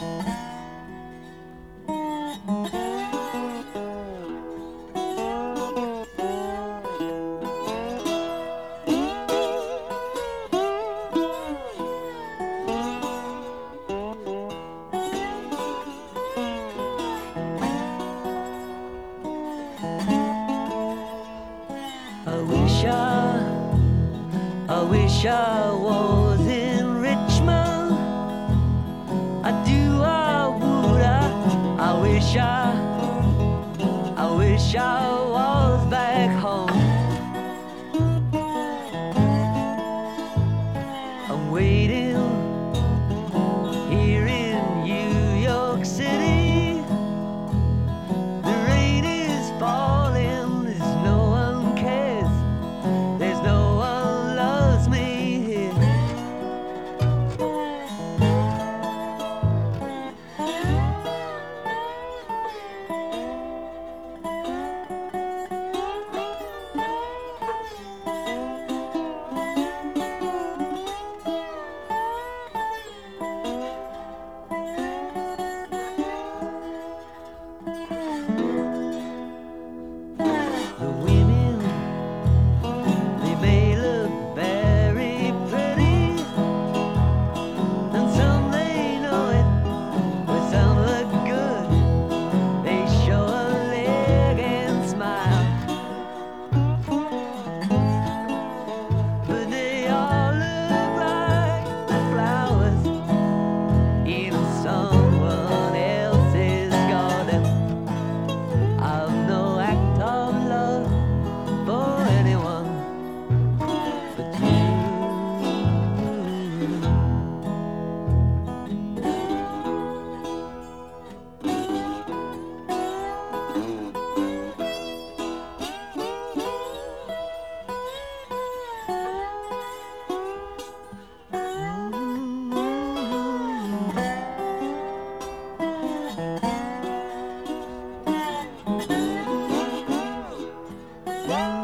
I wish I, I wish I was in wish I, I wish I was back home. Yay!